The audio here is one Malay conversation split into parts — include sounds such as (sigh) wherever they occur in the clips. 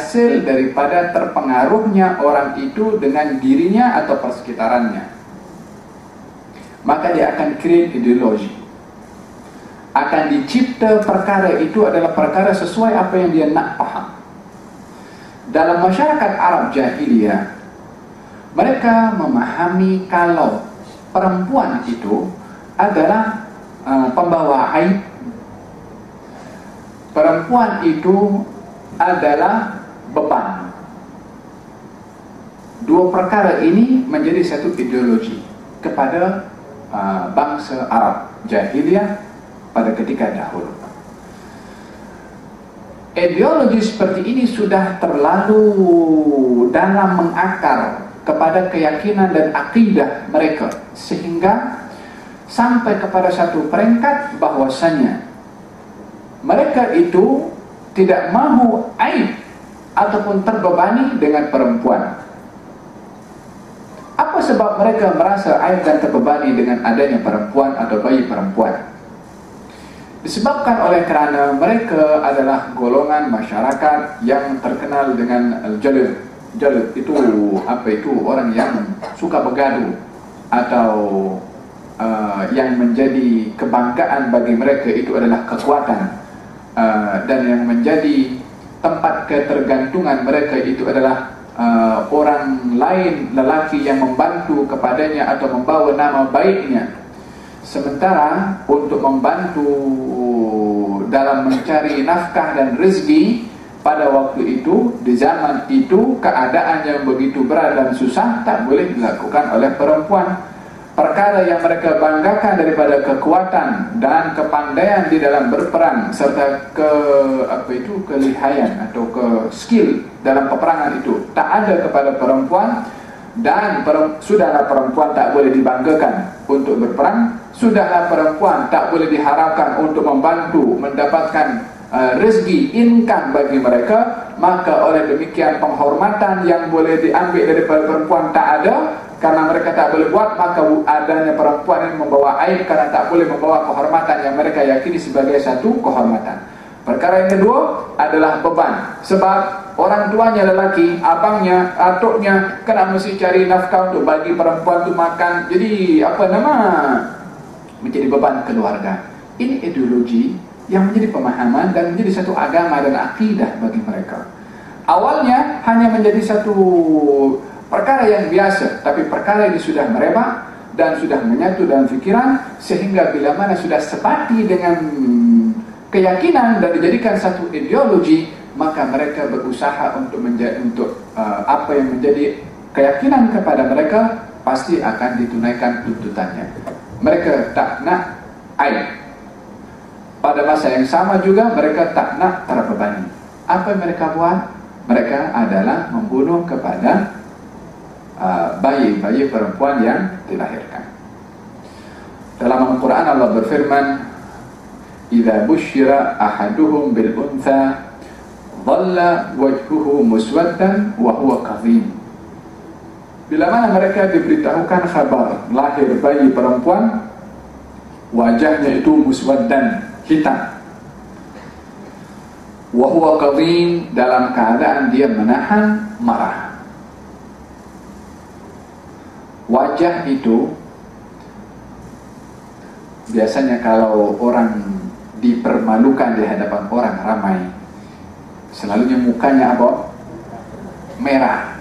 hasil daripada terpengaruhnya orang itu dengan dirinya atau persekitarannya. Maka dia akan create ideologi. Akan dicipta perkara itu adalah perkara sesuai apa yang dia nak faham. Dalam masyarakat Arab jahiliyah mereka memahami kalau perempuan itu adalah uh, pembawa aib. Perempuan itu adalah beban. Dua perkara ini menjadi satu ideologi kepada uh, bangsa Arab jahiliyah pada ketika dahulu. Ideologi seperti ini sudah terlalu dalam mengakar kepada keyakinan dan akidah mereka sehingga sampai kepada satu peringkat bahwasanya mereka itu tidak mahu aib ataupun terbebani dengan perempuan. Apa sebab mereka merasa aib dan terbebani dengan adanya perempuan atau bayi perempuan? Disebabkan oleh kerana mereka adalah golongan masyarakat yang terkenal dengan al-jalil jalil itu apa itu orang yang suka bergaduh atau uh, yang menjadi kebanggaan bagi mereka itu adalah kekuatan uh, dan yang menjadi tempat ketergantungan mereka itu adalah uh, orang lain lelaki yang membantu kepadanya atau membawa nama baiknya Sementara untuk membantu dalam mencari nafkah dan rezeki pada waktu itu, di zaman itu keadaan yang begitu berat dan susah tak boleh dilakukan oleh perempuan. Perkara yang mereka banggakan daripada kekuatan dan kepandaian di dalam berperang serta ke apa itu kelihayan atau ke skill dalam peperangan itu tak ada kepada perempuan dan sudahlah perempuan tak boleh dibanggakan untuk berperang Sudahlah perempuan tak boleh diharapkan untuk membantu mendapatkan uh, rezeki income bagi mereka Maka oleh demikian penghormatan yang boleh diambil daripada perempuan tak ada Karena mereka tak boleh buat maka adanya perempuan yang membawa air Karena tak boleh membawa kehormatan yang mereka yakini sebagai satu kehormatan Perkara yang kedua adalah beban Sebab orang tuanya lelaki, abangnya, atuknya Kena mesti cari nafkah untuk bagi perempuan itu makan Jadi apa nama menjadi beban keluarga. Ini ideologi yang menjadi pemahaman dan menjadi satu agama dan akidah bagi mereka. Awalnya hanya menjadi satu perkara yang biasa, tapi perkara ini sudah merebak dan sudah menyatu dalam fikiran sehingga bila mana sudah sepati dengan keyakinan dan dijadikan satu ideologi, maka mereka berusaha untuk menjadi untuk uh, apa yang menjadi keyakinan kepada mereka pasti akan ditunaikan tuntutannya mereka tak nak air. Pada masa yang sama juga mereka tak nak terbebani. Apa yang mereka buat? Mereka adalah membunuh kepada bayi-bayi uh, perempuan yang dilahirkan. Dalam Al-Quran Allah berfirman, "Idza busyira ahaduhum bil untha, dhalla wajhuhu muswaddan wa huwa kadhim." Bila mana mereka diberitahukan khabar lahir bayi perempuan Wajahnya itu muswaddan hitam Wahuwa qadhin dalam keadaan dia menahan marah Wajah itu Biasanya kalau orang dipermalukan di hadapan orang ramai Selalunya mukanya apa? Merah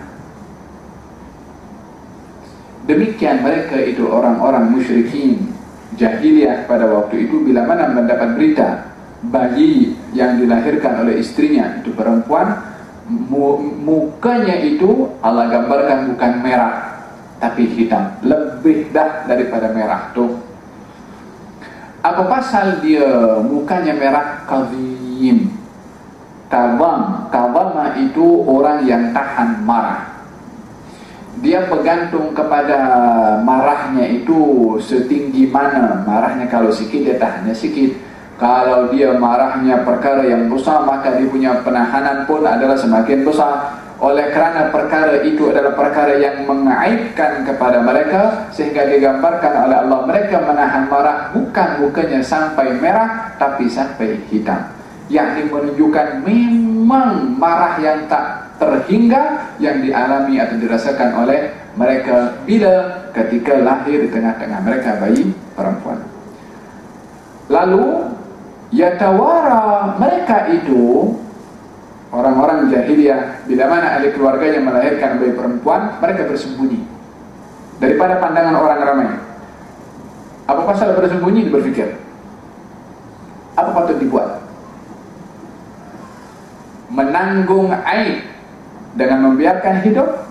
Demikian mereka itu orang-orang musyrikin jahiliyah pada waktu itu bila mana mendapat berita bayi yang dilahirkan oleh istrinya itu perempuan mukanya itu Allah gambarkan bukan merah tapi hitam. Lebih dah daripada merah tu. Apa pasal dia mukanya merah? Kazim. Kawam kawama itu orang yang tahan marah. Dia bergantung kepada marahnya itu setinggi mana. Marahnya kalau sikit dia tahannya sikit. Kalau dia marahnya perkara yang besar maka dia punya penahanan pun adalah semakin besar oleh kerana perkara itu adalah perkara yang mengaibkan kepada mereka sehingga digambarkan oleh Allah mereka menahan marah bukan mukanya sampai merah tapi sampai hitam yang menunjukkan memang marah yang tak terhingga yang dialami atau dirasakan oleh mereka bila ketika lahir di tengah-tengah mereka bayi perempuan. Lalu yatawara mereka itu orang-orang jahiliyah bila mana ahli keluarga yang melahirkan bayi perempuan mereka bersembunyi daripada pandangan orang ramai. Apa pasal bersembunyi berfikir? Apa patut dibuat? menanggung aib dengan membiarkan hidup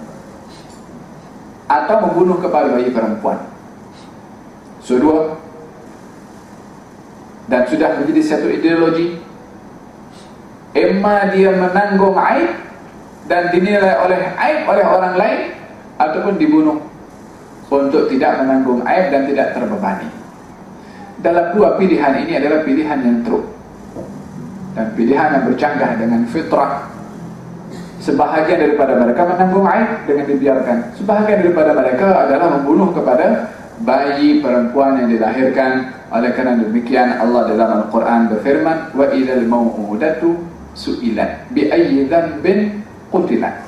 atau membunuh kepala bayi perempuan. Kedua dan sudah menjadi satu ideologi Emma dia menanggung aib dan dinilai oleh aib oleh orang lain ataupun dibunuh. Untuk tidak menanggung aib dan tidak terbebani. Dalam dua pilihan ini adalah pilihan yang true dan pilihan yang bercanggah dengan fitrah. Sebahagian daripada mereka menanggung aib dengan dibiarkan. Sebahagian daripada mereka adalah membunuh kepada bayi perempuan yang dilahirkan. Oleh kerana demikian Allah dalam Al-Quran berfirman wa ilal mau'udatu su'ilat bi ayyi dhanbin qutilat.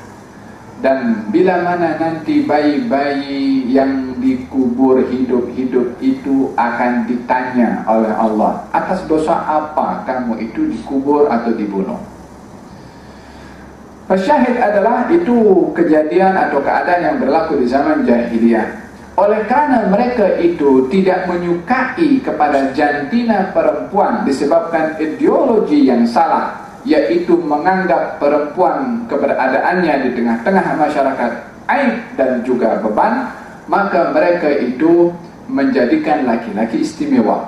Dan bila mana nanti bayi-bayi yang dikubur hidup-hidup itu akan ditanya oleh Allah atas dosa apa kamu itu dikubur atau dibunuh? Syahid adalah itu kejadian atau keadaan yang berlaku di zaman jahiliyah. Oleh kerana mereka itu tidak menyukai kepada jantina perempuan disebabkan ideologi yang salah yaitu menganggap perempuan keberadaannya di tengah-tengah masyarakat aib dan juga beban maka mereka itu menjadikan laki-laki istimewa.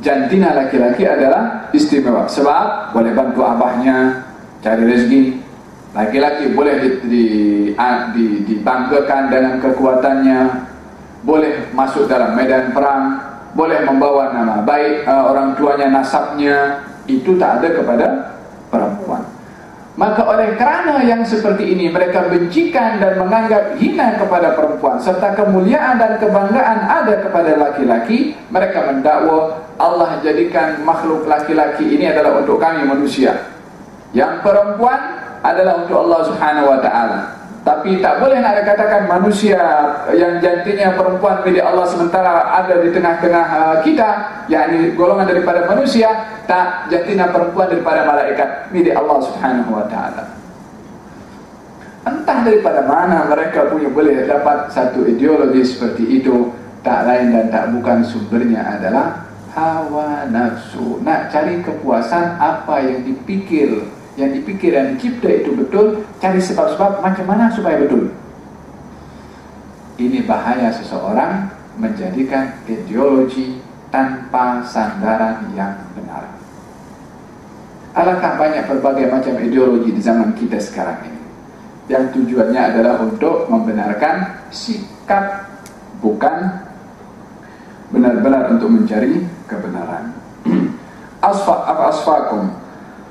Jantina laki-laki adalah istimewa. Sebab boleh bantu abahnya cari rezeki. Laki-laki boleh di, di, di, dibanggakan dengan kekuatannya. Boleh masuk dalam medan perang boleh membawa nama baik uh, orang tuanya nasabnya itu tak ada kepada perempuan. Maka oleh kerana yang seperti ini mereka bencikan dan menganggap hina kepada perempuan serta kemuliaan dan kebanggaan ada kepada laki-laki mereka mendakwa Allah jadikan makhluk laki-laki ini adalah untuk kami manusia. Yang perempuan adalah untuk Allah Subhanahu wa taala tapi tak boleh nak katakan manusia yang jantinya perempuan milik Allah sementara ada di tengah-tengah uh, kita yakni golongan daripada manusia tak jantina perempuan daripada malaikat milik Allah Subhanahu wa taala. Entah daripada mana mereka punya boleh dapat satu ideologi seperti itu tak lain dan tak bukan sumbernya adalah hawa nafsu. Nak cari kepuasan apa yang dipikir yang dipikir dan dicipta itu betul cari sebab-sebab macam mana supaya betul. Ini bahaya seseorang menjadikan ideologi tanpa sandaran yang benar. Alangkah banyak berbagai macam ideologi di zaman kita sekarang ini. Yang tujuannya adalah untuk membenarkan sikap bukan benar-benar untuk mencari kebenaran. (clears throat) Asfa apa asfakum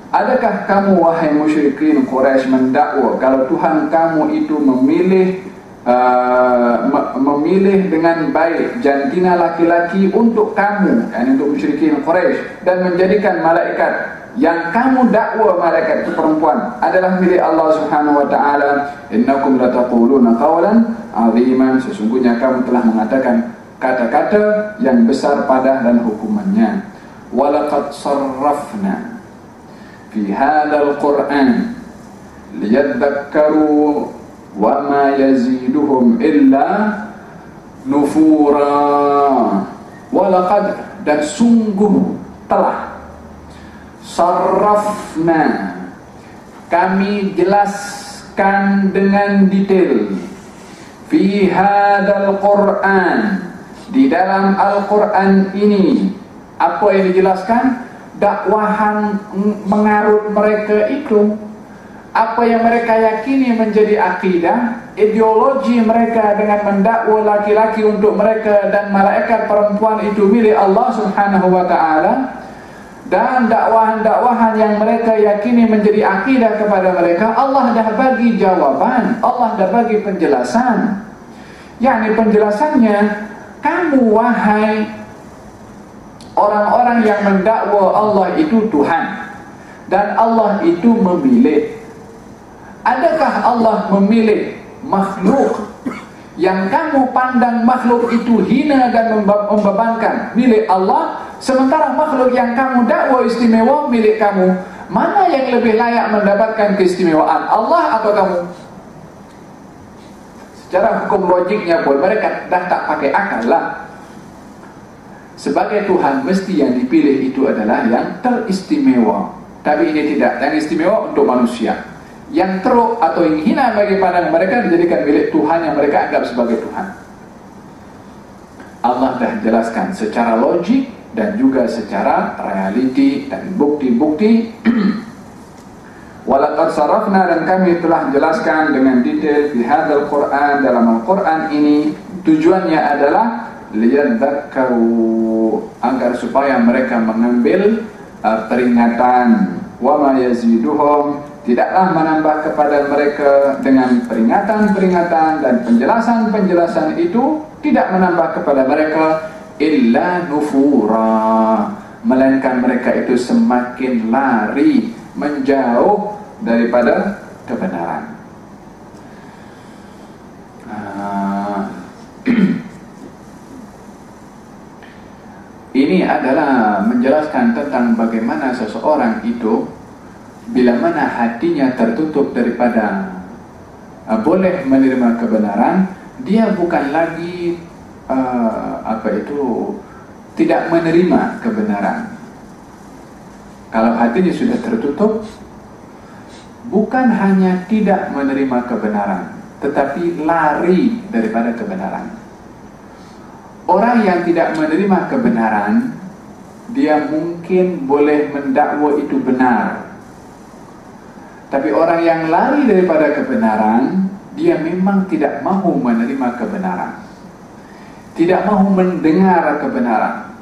Adakah kamu wahai musyrikin Quraisy mendakwa kalau Tuhan kamu itu memilih uh, memilih dengan baik jantina laki-laki untuk kamu yakni untuk musyrikin Quraisy dan menjadikan malaikat yang kamu dakwa malaikat itu perempuan adalah milik Allah Subhanahu wa taala? Innakum lataquluna qawlan aziman. Sesungguhnya kamu telah mengatakan kata-kata yang besar pada dan hukumannya. Walaqad sarrafna في هذا القرآن ليذكروا وما يزيدهم إلا نفورا ولقد dan sungguh telah sarrafna kami jelaskan dengan detail fi hadal Quran di dalam Al-Quran ini apa yang dijelaskan Dakwahan mengarut mereka itu apa yang mereka yakini menjadi akidah ideologi mereka dengan mendakwa laki-laki untuk mereka dan malaikat perempuan itu milik Allah Subhanahu wa taala dan dakwahan-dakwahan yang mereka yakini menjadi akidah kepada mereka Allah dah bagi jawaban Allah dah bagi penjelasan. Yakni penjelasannya kamu wahai orang-orang yang mendakwa Allah itu Tuhan. Dan Allah itu memilih. Adakah Allah memilih makhluk yang kamu pandang makhluk itu hina dan membebankan? Milik Allah sementara makhluk yang kamu dakwa istimewa milik kamu mana yang lebih layak mendapatkan keistimewaan? Allah atau kamu? Secara hukum logiknya pun mereka dah tak pakai akal lah sebagai Tuhan mesti yang dipilih itu adalah yang teristimewa. Tapi ini tidak yang istimewa untuk manusia. Yang teruk atau yang hina bagi pandang mereka dijadikan milik Tuhan yang mereka anggap sebagai Tuhan. Allah dah jelaskan secara logik dan juga secara realiti dan bukti-bukti. (clears throat) Walaqad sarafna dan kami telah jelaskan dengan detail di hadal Quran dalam Al-Quran ini tujuannya adalah liyadzakkaru. Agar supaya mereka mengambil uh, peringatan. Wa ma yaziduhum. Tidaklah menambah kepada mereka dengan peringatan-peringatan dan penjelasan-penjelasan itu tidak menambah kepada mereka illa nufura. Melainkan mereka itu semakin lari menjauh daripada kebenaran Ini adalah menjelaskan tentang bagaimana seseorang itu bila mana hatinya tertutup daripada uh, boleh menerima kebenaran, dia bukan lagi uh, apa itu tidak menerima kebenaran. Kalau hatinya sudah tertutup, bukan hanya tidak menerima kebenaran, tetapi lari daripada kebenaran. Orang yang tidak menerima kebenaran Dia mungkin boleh mendakwa itu benar. Tapi orang yang lari daripada kebenaran Dia memang tidak mahu menerima kebenaran. Tidak mahu mendengar kebenaran.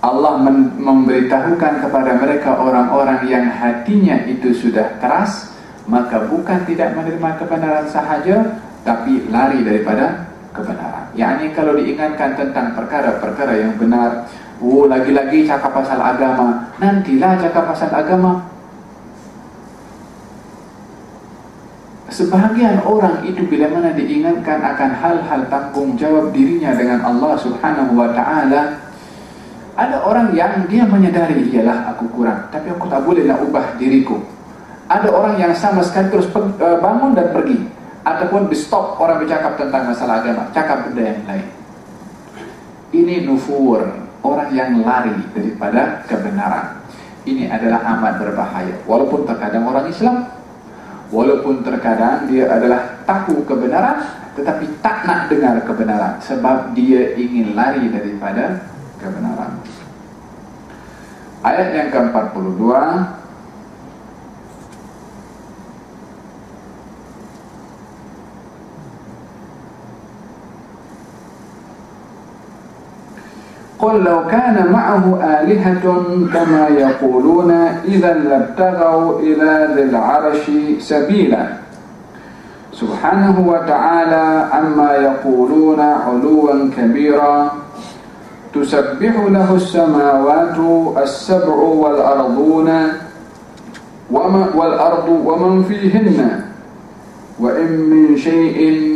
Allah memberitahukan kepada mereka orang-orang yang hatinya itu sudah keras Maka bukan tidak menerima kebenaran sahaja Tapi lari daripada kebenaran. Yang ini kalau diingatkan tentang perkara-perkara yang benar, oh lagi-lagi cakap pasal agama, nantilah cakap pasal agama. Sebahagian orang itu bila mana diingatkan akan hal-hal tanggung jawab dirinya dengan Allah Subhanahu wa taala, ada orang yang dia menyadari ialah aku kurang, tapi aku tak boleh nak ubah diriku. Ada orang yang sama sekali terus eh, bangun dan pergi ataupun di stop orang bercakap tentang masalah agama, cakap benda yang lain. Ini nufur, orang yang lari daripada kebenaran. Ini adalah amat berbahaya. Walaupun terkadang orang Islam, walaupun terkadang dia adalah tahu kebenaran, tetapi tak nak dengar kebenaran sebab dia ingin lari daripada kebenaran. Ayat yang ke-42 قل لو كان معه آلهة كما يقولون إذا لابتغوا إلى ذي العرش سبيلا. سبحانه وتعالى عما يقولون علوا كبيرا. تسبح له السماوات السبع والأرضون والأرض ومن فيهن. وإن من شيء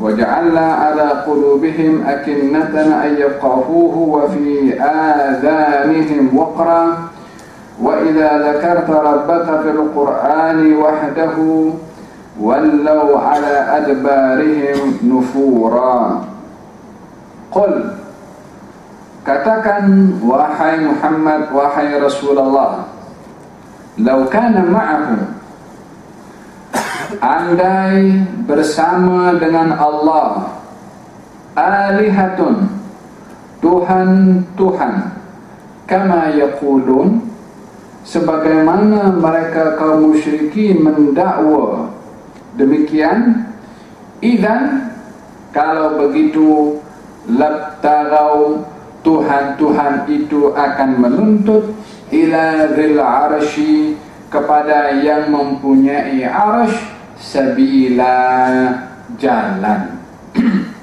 وجعلنا على قلوبهم أكنة أن يفقهوه وفي آذانهم وقرا. وإذا ذكرت ربك في القرآن وحده ولوا على أدبارهم نفورا. قل katakan wahai Muhammad wahai Rasulullah lau kana ma'ahu andai bersama dengan Allah alihatun Tuhan Tuhan kama yaqulun sebagaimana mereka kaum musyrikin mendakwa. Demikian idan kalau begitu labtarau Tuhan-Tuhan itu akan menuntut ila dhil arshi kepada yang mempunyai arsh sabila jalan. (clears throat)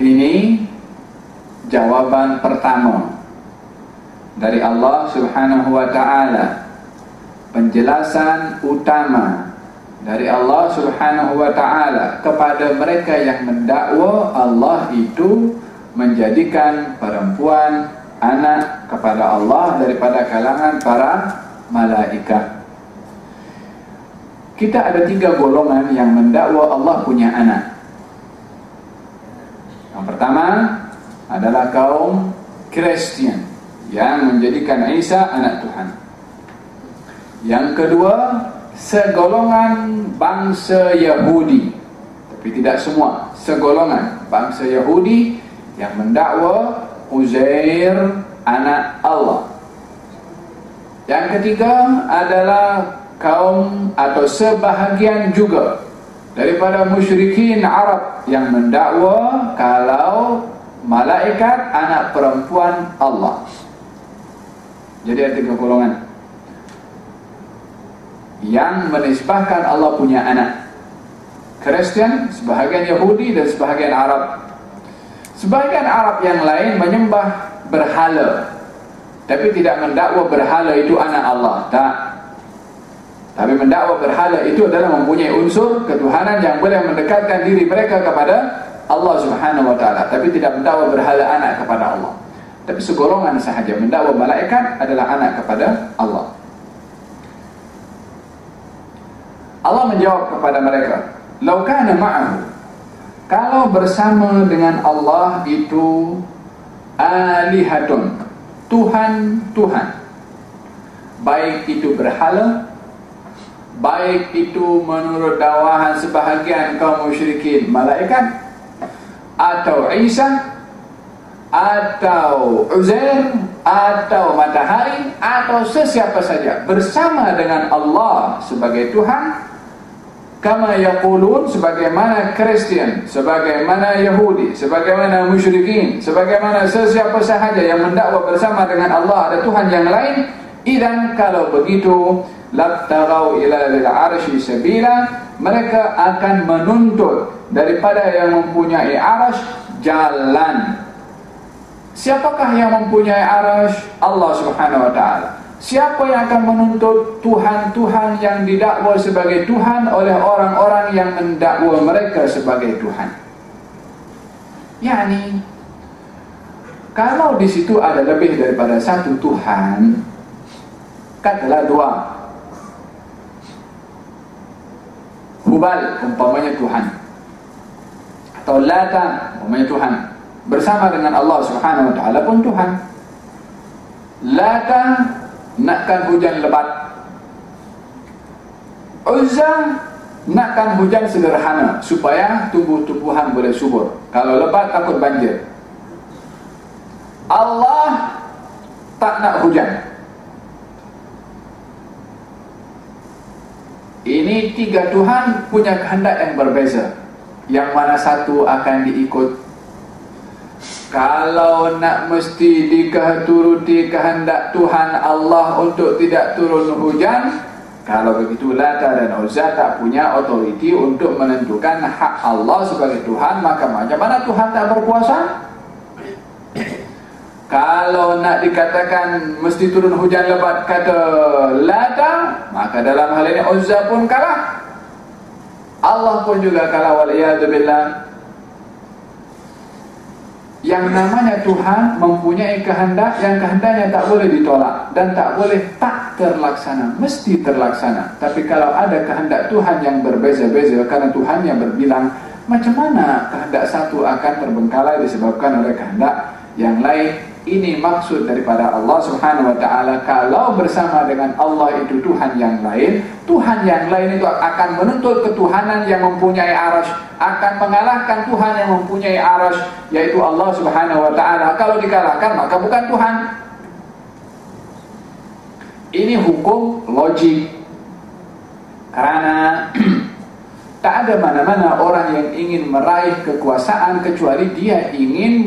Ini jawaban pertama dari Allah Subhanahu wa taala. Penjelasan utama dari Allah Subhanahu wa taala kepada mereka yang mendakwa Allah itu menjadikan perempuan anak kepada Allah daripada kalangan para malaikat. Kita ada tiga golongan yang mendakwa Allah punya anak. Yang pertama, adalah kaum Kristian yang menjadikan Isa anak Tuhan. Yang kedua, segolongan bangsa Yahudi. Tapi tidak semua, segolongan bangsa Yahudi yang mendakwa Uzair anak Allah. Yang ketiga adalah kaum atau sebahagian juga daripada musyrikin Arab yang mendakwa kalau malaikat anak perempuan Allah. Jadi ada tiga golongan. Yang menisbahkan Allah punya anak. Kristen, sebahagian Yahudi dan sebahagian Arab. Sebahagian Arab yang lain menyembah berhala. Tapi tidak mendakwa berhala itu anak Allah. Tak. Tapi mendakwa berhala itu adalah mempunyai unsur ketuhanan yang boleh mendekatkan diri mereka kepada Allah Subhanahu wa taala tapi tidak mendakwa berhala anak kepada Allah. Tapi segolongan sahaja mendakwa malaikat adalah anak kepada Allah. Allah menjawab kepada mereka, "Lau kana ma'ahu" Kalau bersama dengan Allah itu alihatun, Tuhan-Tuhan. Baik itu berhala, baik itu menurut dakwahan sebahagian kaum musyrikin malaikat atau Isa atau Uzair atau matahari atau sesiapa saja bersama dengan Allah sebagai Tuhan kama yaqulun sebagaimana Kristen sebagaimana Yahudi sebagaimana musyrikin sebagaimana sesiapa sahaja yang mendakwa bersama dengan Allah ada Tuhan yang lain idan kalau begitu labtagau ila lil arsy sabila mereka akan menuntut daripada yang mempunyai arash jalan. Siapakah yang mempunyai arash Allah subhanahu wa ta'ala siapa yang akan menuntut Tuhan-Tuhan yang didakwa sebagai Tuhan oleh orang-orang yang mendakwa mereka sebagai Tuhan? Yakni kalau di situ ada lebih daripada satu Tuhan katalah dua. Hubal umpamanya Tuhan. Atau Lata umpamanya Tuhan. Bersama dengan Allah Subhanahu wa taala pun Tuhan. Lata nakkan hujan lebat. Uzza nakkan hujan sederhana supaya tumbuh-tumbuhan boleh subur. Kalau lebat takut banjir. Allah tak nak hujan. Ini tiga Tuhan punya kehendak yang berbeza. Yang mana satu akan diikut Kalau nak mesti diketuruti kehendak Tuhan Allah untuk tidak turun hujan Kalau begitu Lata dan Uzza tak punya otoriti untuk menentukan hak Allah sebagai Tuhan Maka macam mana Tuhan tak berkuasa? Kalau nak dikatakan mesti turun hujan lebat kata lada, maka dalam hal ini Uzza pun kalah. Allah pun juga kalah waliyadzubillah. Yang namanya Tuhan mempunyai kehendak yang kehendaknya tak boleh ditolak dan tak boleh tak terlaksana, mesti terlaksana. Tapi kalau ada kehendak Tuhan yang berbeza-beza karena Tuhan yang berbilang macam mana kehendak satu akan terbengkalai disebabkan oleh kehendak yang lain ini maksud daripada Allah Subhanahu wa taala kalau bersama dengan Allah itu Tuhan yang lain Tuhan yang lain itu akan menuntut ketuhanan yang mempunyai arash akan mengalahkan Tuhan yang mempunyai arash yaitu Allah Subhanahu wa taala. Kalau dikalahkan maka bukan Tuhan. Ini hukum logik. Karena (clears throat) Tak ada mana-mana orang yang ingin meraih kekuasaan kecuali dia ingin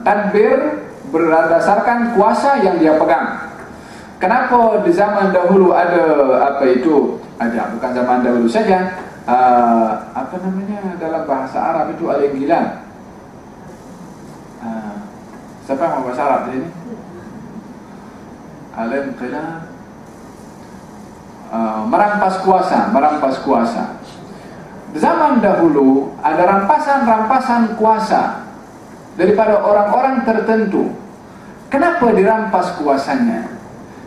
mentadbir berdasarkan kuasa yang dia pegang. Kenapa di zaman dahulu ada apa itu? Ada bukan zaman dahulu saja. Uh, apa namanya dalam bahasa Arab itu alim gila. Uh, siapa yang bahasa Arab ini? Alim gila. Uh, merampas kuasa, merampas kuasa. Zaman dahulu ada rampasan-rampasan kuasa daripada orang-orang tertentu. Kenapa dirampas kuasanya?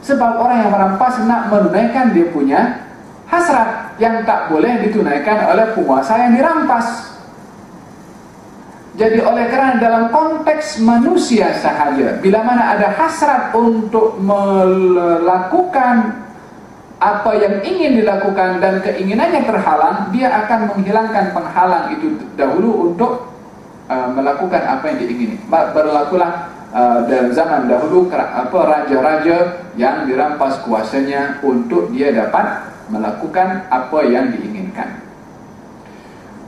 Sebab orang yang merampas nak menunaikan dia punya hasrat yang tak boleh ditunaikan oleh penguasa yang dirampas. Jadi oleh kerana dalam konteks manusia sahaja, bila mana ada hasrat untuk melakukan apa yang ingin dilakukan dan keinginannya terhalang, dia akan menghilangkan penghalang itu dahulu untuk uh, melakukan apa yang diingini. Berlakulah uh, dalam zaman dahulu apa raja-raja yang dirampas kuasanya untuk dia dapat melakukan apa yang diinginkan.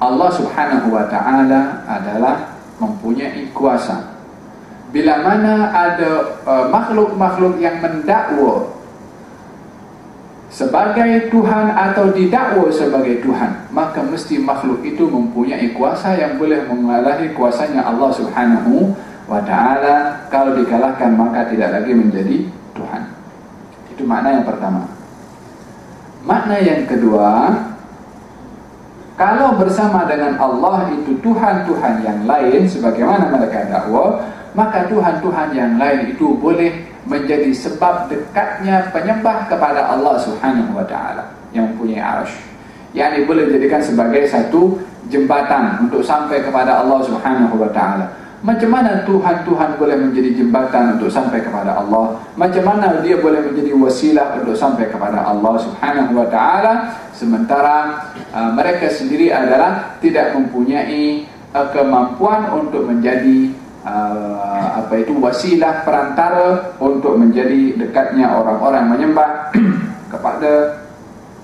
Allah Subhanahu wa taala adalah mempunyai kuasa. Bila mana ada uh, makhluk-makhluk yang mendakwa sebagai Tuhan atau didakwa sebagai Tuhan maka mesti makhluk itu mempunyai kuasa yang boleh mengalahi kuasanya Allah Subhanahu wa taala. Kalau dikalahkan maka tidak lagi menjadi Tuhan. Itu makna yang pertama. Makna yang kedua kalau bersama dengan Allah itu Tuhan-Tuhan yang lain sebagaimana mereka dakwa maka Tuhan-Tuhan yang lain itu boleh menjadi sebab dekatnya penyembah kepada Allah Subhanahu wa taala yang mempunyai arasy. Yang boleh dijadikan sebagai satu jembatan untuk sampai kepada Allah Subhanahu wa taala. Macam mana Tuhan-Tuhan boleh menjadi jembatan untuk sampai kepada Allah? Macam mana dia boleh menjadi wasilah untuk sampai kepada Allah Subhanahu wa taala sementara uh, mereka sendiri adalah tidak mempunyai uh, kemampuan untuk menjadi uh, apa itu wasilah perantara untuk menjadi dekatnya orang-orang menyembah (clears throat) kepada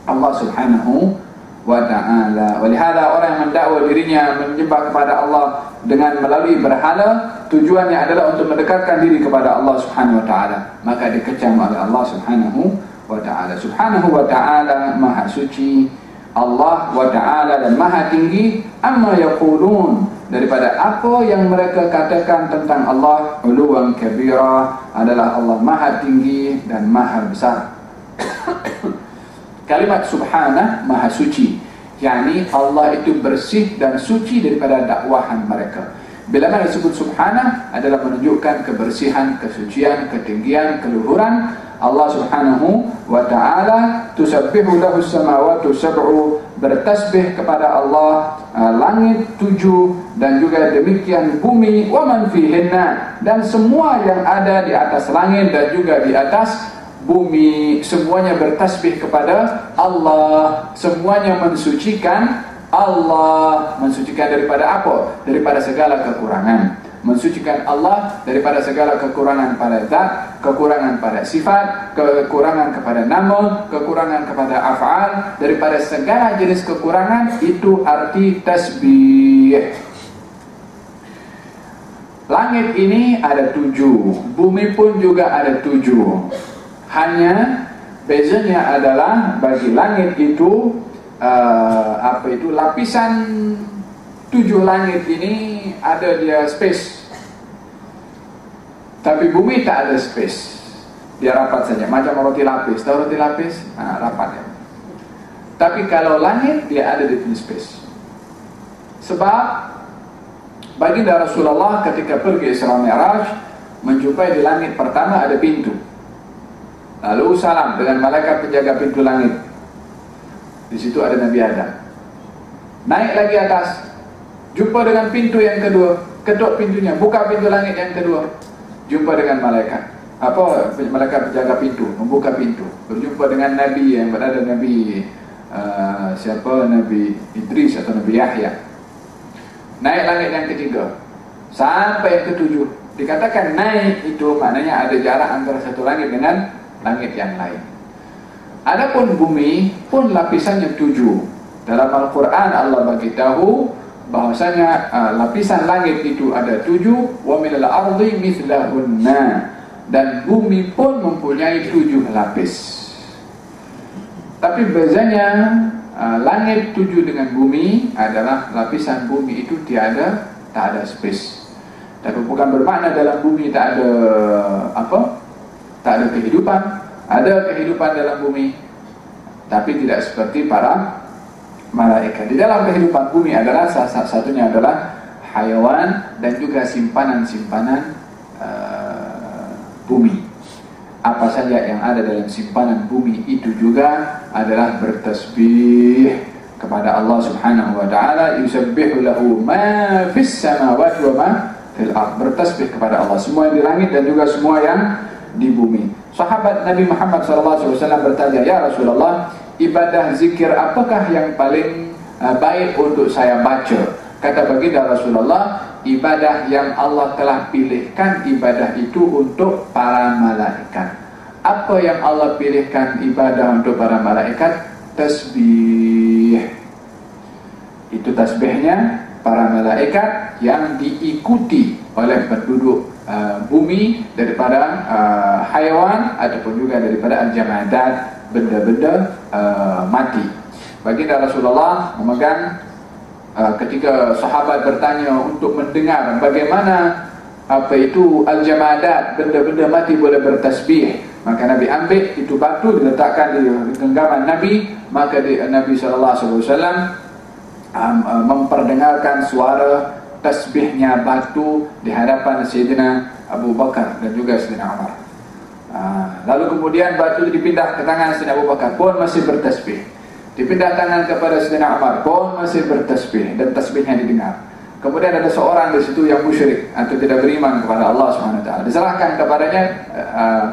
Allah Subhanahu wa taala. Walihada orang yang mendakwa dirinya menyembah kepada Allah dengan melalui berhala tujuannya adalah untuk mendekatkan diri kepada Allah Subhanahu wa taala. Maka dikecam oleh Allah Subhanahu wa taala. Subhanahu wa taala Maha suci Allah wa taala dan Maha tinggi amma yaqulun daripada apa yang mereka katakan tentang Allah uluwan kabira adalah Allah maha tinggi dan maha besar. (coughs) Kalimat subhanah maha suci. Yakni Allah itu bersih dan suci daripada dakwahan mereka. Bila mana disebut subhanah adalah menunjukkan kebersihan, kesucian, ketinggian, keluhuran. Allah Subhanahu wa taala tusabbihu lahu samawati sab'u bertasbih kepada Allah uh, langit tujuh dan juga demikian bumi wa man fihinna dan semua yang ada di atas langit dan juga di atas bumi semuanya bertasbih kepada Allah semuanya mensucikan Allah mensucikan daripada apa? Daripada segala kekurangan mensucikan Allah daripada segala kekurangan pada zat, kekurangan pada sifat, kekurangan kepada nama, kekurangan kepada af'al, daripada segala jenis kekurangan itu arti tasbih. Langit ini ada tujuh, bumi pun juga ada tujuh. Hanya bezanya adalah bagi langit itu uh, apa itu lapisan tujuh langit ini ada dia space. Tapi bumi tak ada space. Dia rapat saja. Macam roti lapis. Tahu roti lapis? Nah, rapat ya tapi kalau langit dia ada di punya space. Sebab baginda Rasulullah ketika pergi Isra Mi'raj menjumpai di langit pertama ada pintu. Lalu salam dengan malaikat penjaga pintu langit. Di situ ada Nabi Adam. Naik lagi atas Jumpa dengan pintu yang kedua ketuk pintunya, buka pintu langit yang kedua. Jumpa dengan malaikat. Apa malaikat penjaga pintu, membuka pintu. Berjumpa dengan nabi yang berada nabi uh, siapa Nabi Idris atau Nabi Yahya. Naik langit yang ketiga. Sampai yang ketujuh. Dikatakan naik itu maknanya ada jarak antara satu langit dengan langit yang lain. Adapun bumi pun lapisannya tujuh. Dalam Al-Quran Allah bagi tahu bahwasanya uh, lapisan langit itu ada tujuh wa minal ardi mithlahunna dan bumi pun mempunyai tujuh lapis. Tapi bezanya uh, langit tujuh dengan bumi adalah lapisan bumi itu tiada tak ada space. Tapi bukan bermakna dalam bumi tak ada apa? Tak ada kehidupan. Ada kehidupan dalam bumi tapi tidak seperti para malaikat. Di dalam kehidupan bumi adalah salah satunya adalah hayawan dan juga simpanan-simpanan uh, bumi. Apa saja yang ada dalam simpanan bumi itu juga adalah bertasbih kepada Allah Subhanahu wa taala yusabbihu lahu ma fis samawati wa ma fil ard bertasbih kepada Allah semua yang di langit dan juga semua yang di bumi. Sahabat Nabi Muhammad wasallam bertanya, "Ya Rasulullah, ibadah zikir apakah yang paling uh, baik untuk saya baca? Kata baginda Rasulullah, ibadah yang Allah telah pilihkan ibadah itu untuk para malaikat. Apa yang Allah pilihkan ibadah untuk para malaikat? Tasbih. Itu tasbihnya para malaikat yang diikuti oleh penduduk uh, bumi daripada uh, haiwan ataupun juga daripada al-jamadat benda-benda uh, mati. Baginda Rasulullah memegang uh, ketika sahabat bertanya untuk mendengar bagaimana apa itu al-jamadat benda-benda mati boleh bertasbih maka Nabi ambil itu batu diletakkan di genggaman Nabi maka di, Nabi sallallahu alaihi wasallam um, uh, memperdengarkan suara tasbihnya batu di hadapan Sayyidina Abu Bakar dan juga Sayyidina Umar Ha, lalu kemudian batu dipindah ke tangan Sayyidina Abu Bakar pun masih bertasbih. Dipindah tangan kepada Sayyidina Umar pun masih bertasbih dan tasbihnya didengar. Kemudian ada seorang di situ yang musyrik atau tidak beriman kepada Allah Subhanahu wa taala. Diserahkan kepadanya uh,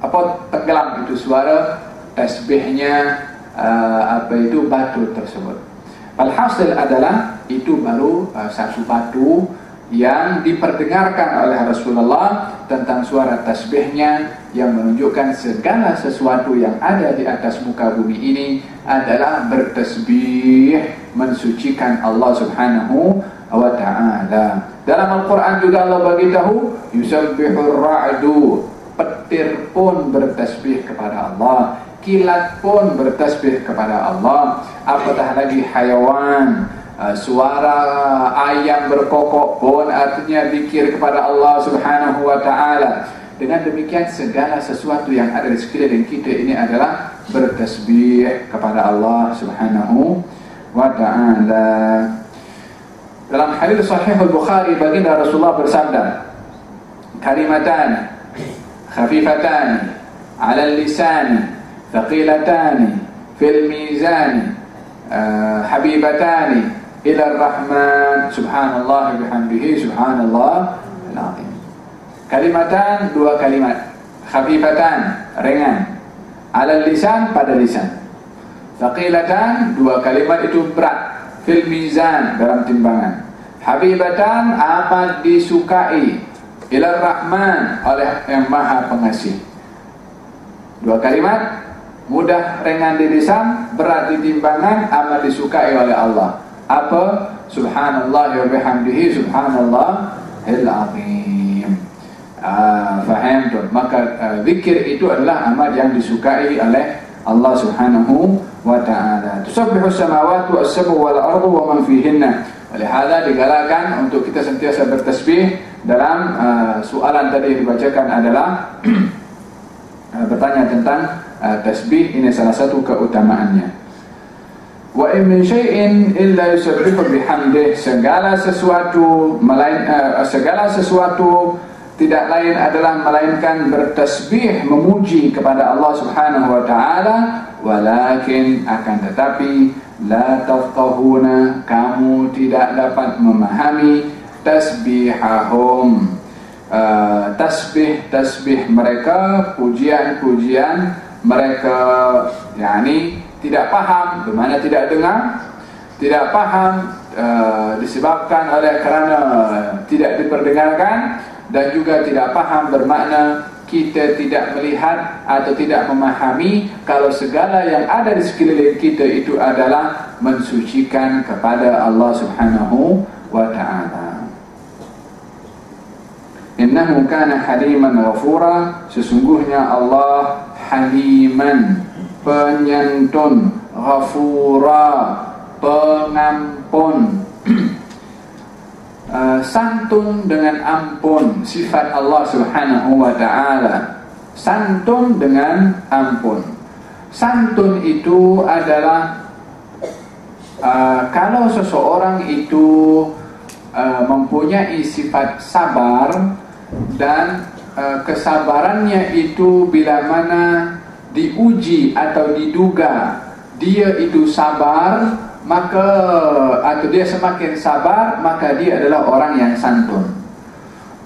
apa tenggelam itu suara tasbihnya uh, apa itu batu tersebut. Alhasil adalah itu baru uh, satu batu yang diperdengarkan oleh Rasulullah tentang suara tasbihnya yang menunjukkan segala sesuatu yang ada di atas muka bumi ini adalah bertasbih mensucikan Allah Subhanahu wa taala. Dalam Al-Qur'an juga Allah bagi tahu yusabbihur ra'du petir pun bertasbih kepada Allah, kilat pun bertasbih kepada Allah, apatah lagi hayawan Uh, suara ayam berkokok pun artinya zikir kepada Allah Subhanahu wa taala. Dengan demikian segala sesuatu yang ada di sekeliling kita ini adalah bertasbih kepada Allah Subhanahu wa taala. Dalam hadis sahih Al-Bukhari baginda Rasulullah bersabda, "Kalimatan khafifatan 'ala al-lisan, thaqilatan fil mizan, uh, habibatan ila rahman subhanallah bihamdihi subhanallah al-azim. Kalimatan dua kalimat. Khafifatan ringan. Ala lisan pada lisan. Thaqilatan dua kalimat itu berat. Fil mizan dalam timbangan. Habibatan amat disukai. Ila rahman oleh yang maha pengasih. Dua kalimat mudah ringan di lisan berat di timbangan amat disukai oleh Allah. Apa? Subhanallah wa bihamdihi subhanallah. Al-azim. Ah faham tu? Maka uh, zikir itu adalah amal yang disukai oleh Allah Subhanahu wa taala. Tusabbihu samawati was-sab'u wal ardu wa man fihinna. Oleh hada digalakan untuk kita sentiasa bertasbih dalam uh, soalan tadi yang dibacakan adalah uh, (clears throat) bertanya tentang uh, tasbih ini salah satu keutamaannya. Wa in min shay'in illa yusabbihu bihamdih. Segala sesuatu melain uh, segala sesuatu tidak lain adalah melainkan bertasbih memuji kepada Allah Subhanahu wa taala walakin akan tetapi la tafqahuna kamu tidak dapat memahami tasbihahum uh, tasbih tasbih mereka pujian-pujian mereka yakni tidak paham bagaimana tidak dengar tidak paham uh, disebabkan oleh kerana tidak diperdengarkan dan juga tidak paham bermakna kita tidak melihat atau tidak memahami kalau segala yang ada di sekeliling kita itu adalah mensucikan kepada Allah Subhanahu wa taala. Innahu kana haliman ghafura. Sesungguhnya Allah haliman penyantun ghafura pengampun. Uh, (clears throat) santun dengan ampun sifat Allah Subhanahu wa taala. Santun dengan ampun. Santun itu adalah uh, kalau seseorang itu uh, mempunyai sifat sabar dan uh, kesabarannya itu bila mana diuji atau diduga dia itu sabar maka atau dia semakin sabar maka dia adalah orang yang santun.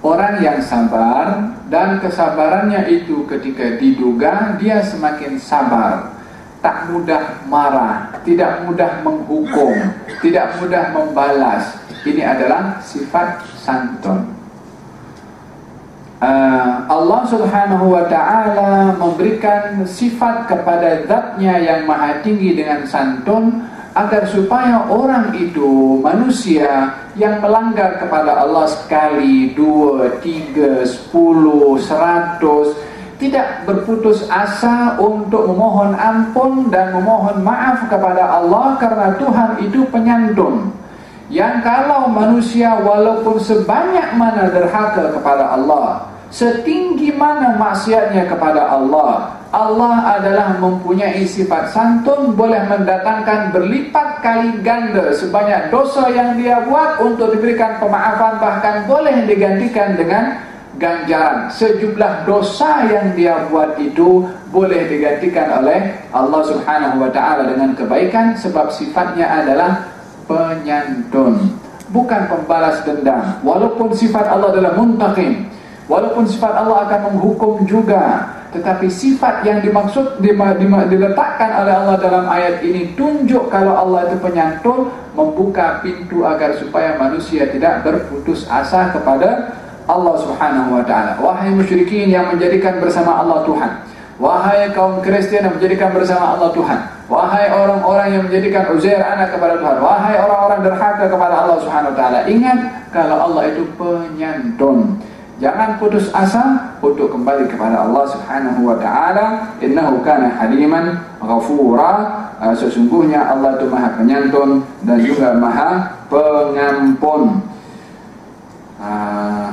Orang yang sabar dan kesabarannya itu ketika diduga dia semakin sabar. Tak mudah marah tidak mudah menghukum tidak mudah membalas. Ini adalah sifat santun uh, Allah subhanahu wa ta'ala memberikan sifat kepada zatnya yang maha tinggi dengan santun agar supaya orang itu manusia yang melanggar kepada Allah sekali, dua, tiga, sepuluh, seratus tidak berputus asa untuk memohon ampun dan memohon maaf kepada Allah karena Tuhan itu penyantun yang kalau manusia walaupun sebanyak mana derhaka kepada Allah setinggi mana maksiatnya kepada Allah Allah adalah mempunyai sifat santun boleh mendatangkan berlipat kali ganda sebanyak dosa yang dia buat untuk diberikan pemaafan bahkan boleh digantikan dengan ganjaran. Sejumlah dosa yang dia buat itu boleh digantikan oleh Allah Subhanahu wa taala dengan kebaikan sebab sifatnya adalah penyantun bukan pembalas dendam. Walaupun sifat Allah adalah muntaqim walaupun sifat Allah akan menghukum juga tetapi sifat yang dimaksud diletakkan oleh Allah dalam ayat ini tunjuk kalau Allah itu penyantun membuka pintu agar supaya manusia tidak berputus asa kepada Allah Subhanahu wa taala. Wahai musyrikin yang menjadikan bersama Allah Tuhan. Wahai kaum Kristian yang menjadikan bersama Allah Tuhan. Wahai orang-orang yang menjadikan Uzair anak kepada Tuhan. Wahai orang-orang derhaka kepada Allah Subhanahu wa taala. Ingat kalau Allah itu penyantun. Jangan putus asa untuk kembali kepada Allah Subhanahu wa taala. Innahu kana haliman ghafura. Uh, sesungguhnya Allah itu Maha Penyantun dan juga Maha Pengampun. Uh,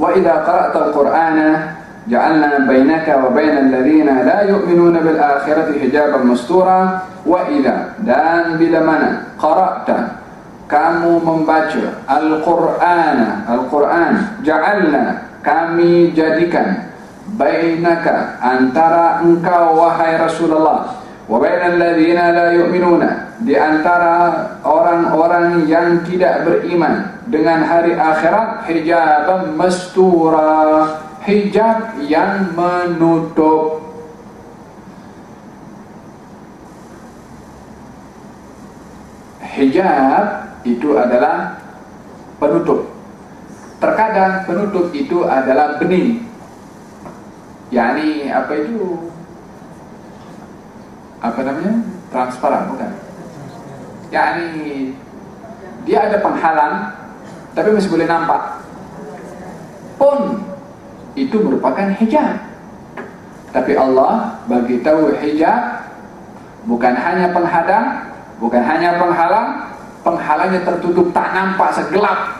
wa idza qara'ta al-Qur'ana ja'alna bainaka wa bainal ladzina la yu'minuna bil akhirati hijaban mastura wa idza dan bila mana qara'ta kamu membaca Al-Quran. Al-Quran. Ja'alna. Kami jadikan Bainaka antara engkau wahai Rasulullah. Wa bainal ladhina la yu'minuna. Di antara orang-orang yang tidak beriman Dengan hari akhirat Hijab mastura Hijab yang menutup. Hijab itu adalah penutup. Terkadang penutup itu adalah bening. Yani apa itu? Apa namanya? Transparan bukan? Yani dia ada penghalang tapi masih boleh nampak. Pun itu merupakan hijab. Tapi Allah bagi tahu hijab bukan hanya penghadang, bukan hanya penghalang, penghalangnya tertutup tak nampak segelap.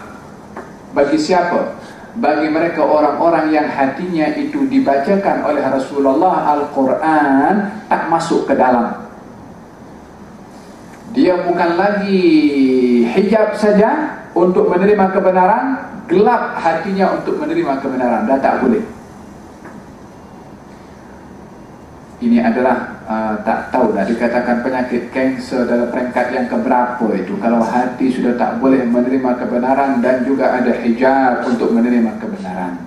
Bagi siapa? Bagi mereka orang-orang yang hatinya itu dibacakan oleh Rasulullah Al-Quran tak masuk ke dalam. Dia bukan lagi hijab saja untuk menerima kebenaran gelap hatinya untuk menerima kebenaran. Dan tak boleh. Ini adalah uh, tak tahu dah dikatakan penyakit kanser dalam peringkat yang keberapa itu. Kalau hati sudah tak boleh menerima kebenaran dan juga ada hijab untuk menerima kebenaran.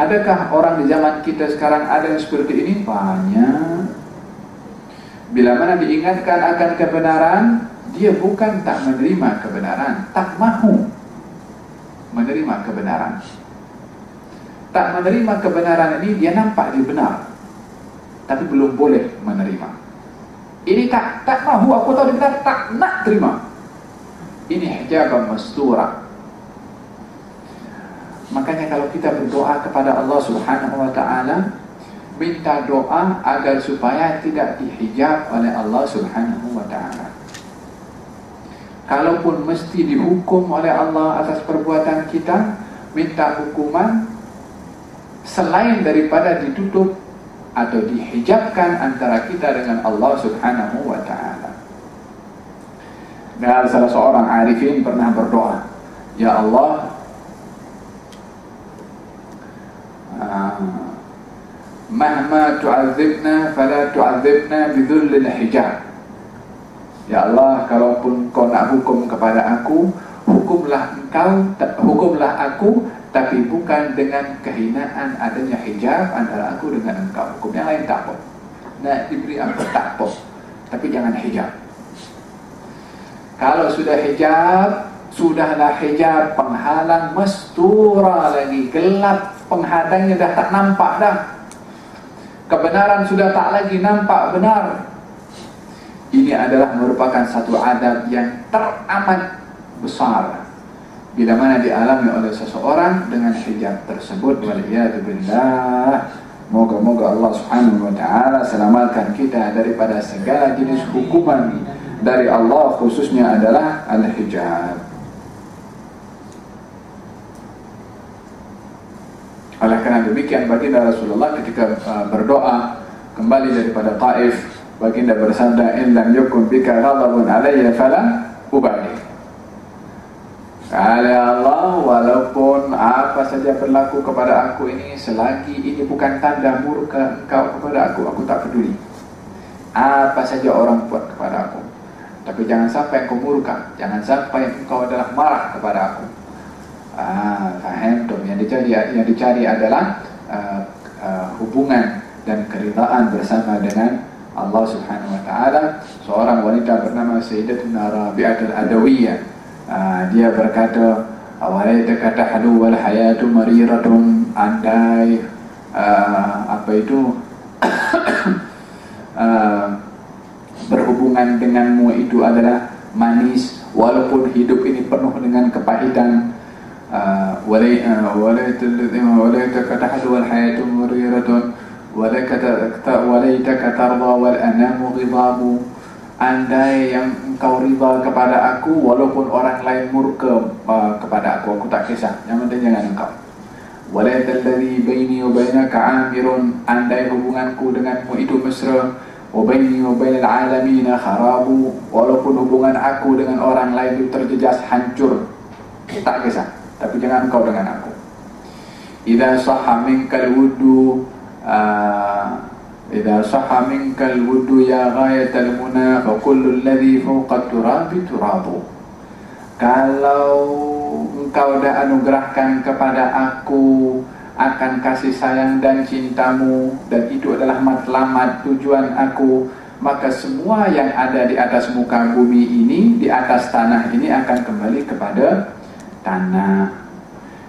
Adakah orang di zaman kita sekarang ada yang seperti ini? Banyak. Bila mana diingatkan akan kebenaran dia bukan tak menerima kebenaran tak mahu menerima kebenaran. Tak menerima kebenaran ini dia nampak dia benar tapi belum boleh menerima. Ini tak tak mahu aku tahu dia tak nak terima. Ini hijab mastura. Makanya kalau kita berdoa kepada Allah Subhanahu wa taala minta doa agar supaya tidak dihijab oleh Allah Subhanahu wa taala. Kalaupun mesti dihukum oleh Allah atas perbuatan kita, minta hukuman selain daripada ditutup atau dihijabkan antara kita dengan Allah Subhanahu wa taala. Dan salah seorang arifin pernah berdoa, "Ya Allah, uh, mahma tu'adzibna fala tu'adzibna bidhullil hijab." Ya Allah, kalaupun kau nak hukum kepada aku, hukumlah engkau, hukumlah aku tapi bukan dengan kehinaan adanya hijab antara aku dengan engkau. Hukum yang lain tak apa. Nak diberi apa tak apa. Tapi jangan hijab. Kalau sudah hijab sudahlah hijab. Penghalang mestura lagi. Gelap penghadangnya dah tak nampak dah. Kebenaran sudah tak lagi nampak benar. Ini adalah merupakan satu adab yang teramat besar bila mana dialami oleh seseorang dengan hijab tersebut waliyadzubillah moga-moga Allah Subhanahu wa taala selamatkan kita daripada segala jenis hukuman dari Allah khususnya adalah al-hijab. Oleh kerana demikian baginda Rasulullah ketika uh, berdoa kembali daripada Taif baginda bersabda in lam yakun bika ghadabun alayya fala ubadi Ya Allah, walaupun apa saja berlaku kepada aku ini selagi ini bukan tanda murka engkau kepada aku, aku tak peduli. Apa saja orang buat kepada aku. Tapi jangan sampai engkau murka, jangan sampai engkau adalah marah kepada aku. Ah, faham tu. Yang dicari yang dicari adalah uh, uh, hubungan dan keridaan bersama dengan Allah Subhanahu wa taala. Seorang wanita bernama Sayyidatuna Rabi'atul Adawiyah Ah, dia berkata awalnya kata halu wal hayatu mariratun. Andai uh, apa itu uh, (coughs) berhubungan denganmu itu adalah manis walaupun hidup ini penuh dengan kepahitan walai walai walai kata halu wal hayatu mariratun. Walai kata walai kata wal anamu ghidamu andai yang engkau riba kepada aku walaupun orang lain murka uh, kepada aku. Aku tak kisah. Yang penting jangan engkau. Walaital ladzi baini wa bainaka amirun. Andai hubunganku denganmu itu mesra wa baini wa bainal alamin kharabu. Walaupun hubungan aku dengan orang lain itu terjejas hancur tak kisah. Tapi jangan engkau dengan aku. Idza sahha minkal wudu uh, إذا صح منك الود يا غاية المنى فكل الذي فوق التراب تراب Kalau engkau dah anugerahkan kepada aku akan kasih sayang dan cintamu dan itu adalah matlamat tujuan aku maka semua yang ada di atas muka bumi ini di atas tanah ini akan kembali kepada tanah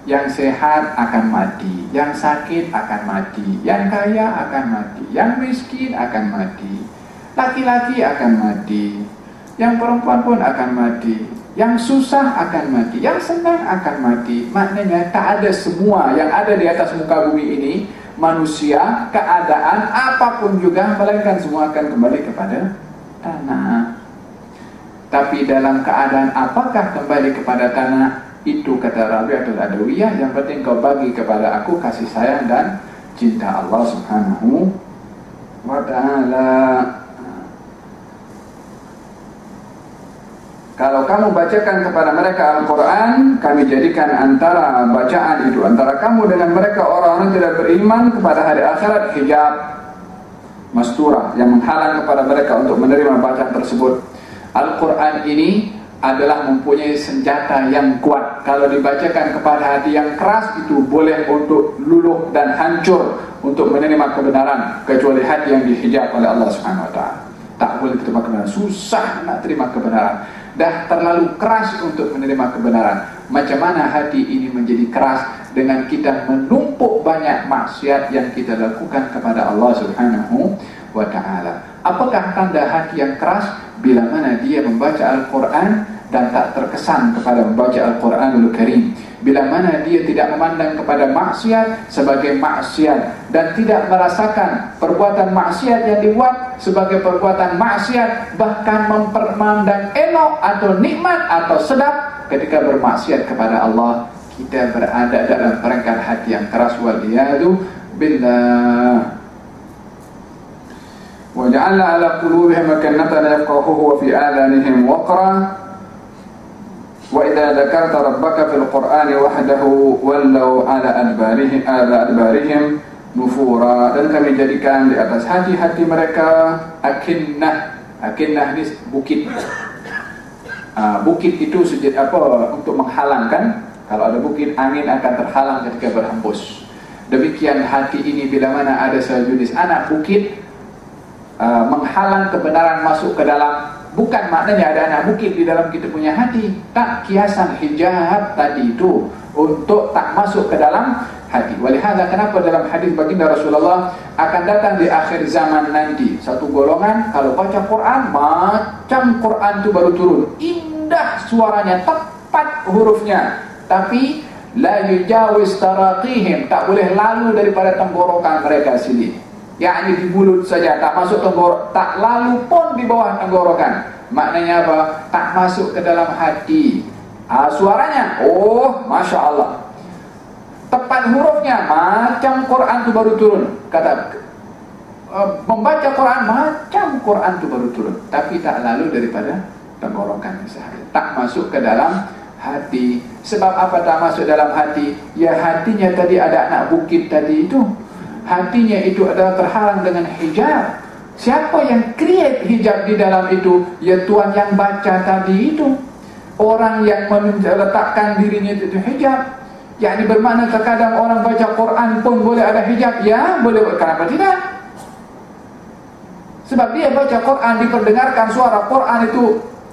Yang sehat akan mati, yang sakit akan mati, yang kaya akan mati, yang miskin akan mati, laki-laki akan mati, yang perempuan pun akan mati, yang susah akan mati, yang senang akan mati. Maknanya tak ada semua yang ada di atas muka bumi ini manusia, keadaan apa pun juga melainkan semua akan kembali kepada tanah. Tapi dalam keadaan apakah kembali kepada tanah? Itu kata Rabi'atul Adawiyah Yang penting kau bagi kepada aku kasih sayang dan cinta Allah subhanahu wa ta'ala Kalau kamu bacakan kepada mereka Al-Quran Kami jadikan antara bacaan itu Antara kamu dengan mereka orang-orang tidak beriman Kepada hari akhirat hijab masturah yang menghalang kepada mereka untuk menerima bacaan tersebut. Al-Quran ini adalah mempunyai senjata yang kuat. Kalau dibacakan kepada hati yang keras itu boleh untuk luluh dan hancur untuk menerima kebenaran kecuali hati yang dihijab oleh Allah Subhanahu Wa Taala. Tak boleh terima kebenaran. Susah nak terima kebenaran. Dah terlalu keras untuk menerima kebenaran. Macam mana hati ini menjadi keras dengan kita menumpuk banyak maksiat yang kita lakukan kepada Allah Subhanahu Wa Taala. Apakah tanda hati yang keras? bila mana dia membaca Al-Quran dan tak terkesan kepada membaca Al-Quranul Karim bila mana dia tidak memandang kepada maksiat sebagai maksiat dan tidak merasakan perbuatan maksiat yang dibuat sebagai perbuatan maksiat bahkan mempermandang elok atau nikmat atau sedap ketika bermaksiat kepada Allah kita berada dalam perangkat hati yang keras waliyadu billah وجعلنا على قلوبهم أكنة يفقهوه وفي آذانهم وقرا وإذا ذكرت ربك في القرآن وحده ولوا على أدبارهم على أدبارهم nufura dan kami jadikan di atas hati-hati mereka akinnah akinnah ni bukit uh, bukit itu sejak apa untuk menghalangkan kalau ada bukit angin akan terhalang ketika berhembus demikian hati ini bila mana ada sejenis anak bukit Uh, menghalang kebenaran masuk ke dalam bukan maknanya ada anak bukit di dalam kita punya hati. Tak kiasan hijab tadi itu untuk tak masuk ke dalam hati. Walihada kenapa dalam hadis baginda Rasulullah akan datang di akhir zaman nanti? Satu golongan kalau baca Quran macam Quran itu baru turun. Indah suaranya tepat hurufnya. Tapi la yujawiz taraqihim. Tak boleh lalu daripada tenggorokan mereka sini yakni di mulut saja tak masuk tenggorok tak lalu pun di bawah tenggorokan. Maknanya apa? Tak masuk ke dalam hati. Ha, suaranya oh masya Allah tepat hurufnya macam Quran tu baru turun. Kata uh, membaca Quran macam Quran tu baru turun. Tapi tak lalu daripada tenggorokan sahaja tak masuk ke dalam hati. Sebab apa tak masuk dalam hati? Ya hatinya tadi ada anak bukit tadi itu hatinya itu adalah terhalang dengan hijab. Siapa yang create hijab di dalam itu? Ya Tuhan yang baca tadi itu. Orang yang meletakkan dirinya itu hijab. Yakni bermakna terkadang orang baca Quran pun boleh ada hijab. Ya boleh kenapa tidak? Sebab dia baca Quran diperdengarkan suara Quran itu.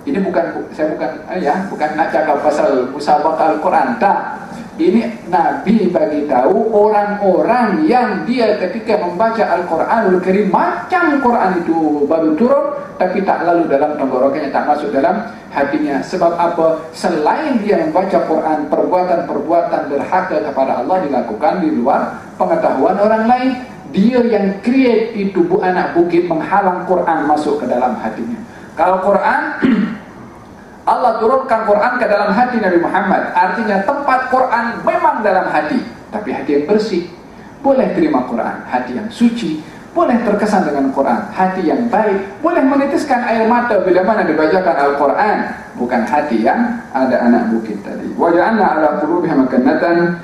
Ini bukan saya bukan eh, ya bukan nak cakap pasal musabaqah Al-Quran. Tak ini Nabi bagi tahu orang-orang yang dia ketika membaca Al-Quranul Karim macam Quran itu baru turun tapi tak lalu dalam tenggorokannya tak masuk dalam hatinya. Sebab apa? Selain dia membaca Quran perbuatan-perbuatan berhaka kepada Allah dilakukan di luar pengetahuan orang lain dia yang create itu bu anak bukit menghalang Quran masuk ke dalam hatinya. Kalau Quran (clears throat) Allah turunkan Quran ke dalam hati Nabi Muhammad. Artinya tempat Quran memang dalam hati. Tapi hati yang bersih. Boleh terima Quran. Hati yang suci. Boleh terkesan dengan Quran. Hati yang baik. Boleh menitiskan air mata bila mana dibacakan Al-Quran. Bukan hati yang ada anak bukit tadi. Waja'anna ala qulubihim akannatan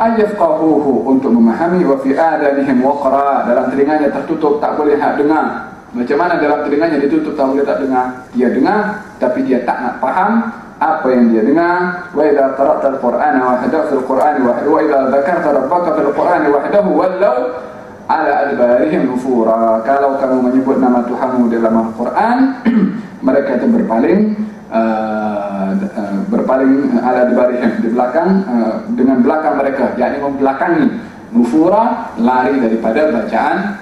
ayyafqahuhu untuk memahami wa fi adanihim waqra dalam telinganya tertutup tak boleh nak dengar macam mana dalam telinganya ditutup tak boleh tak dengar? Dia dengar tapi dia tak nak faham apa yang dia dengar. Wa idza qara'ta al-qur'ana wahdahu wahdahu wa idza dzakarta rabbaka fil qur'ani wahdahu wallau ala adbarihim nufura. Kalau kamu menyebut nama Tuhanmu dalam Al-Quran (clears throat) mereka itu berpaling uh, berpaling ala adbarihim di belakang uh, dengan belakang mereka yakni membelakangi nufura lari daripada bacaan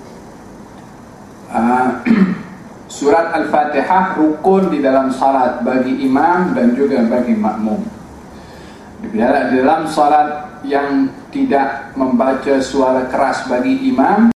uh, (clears throat) Surat Al-Fatihah rukun di dalam salat bagi imam dan juga bagi makmum. Di dalam salat yang tidak membaca suara keras bagi imam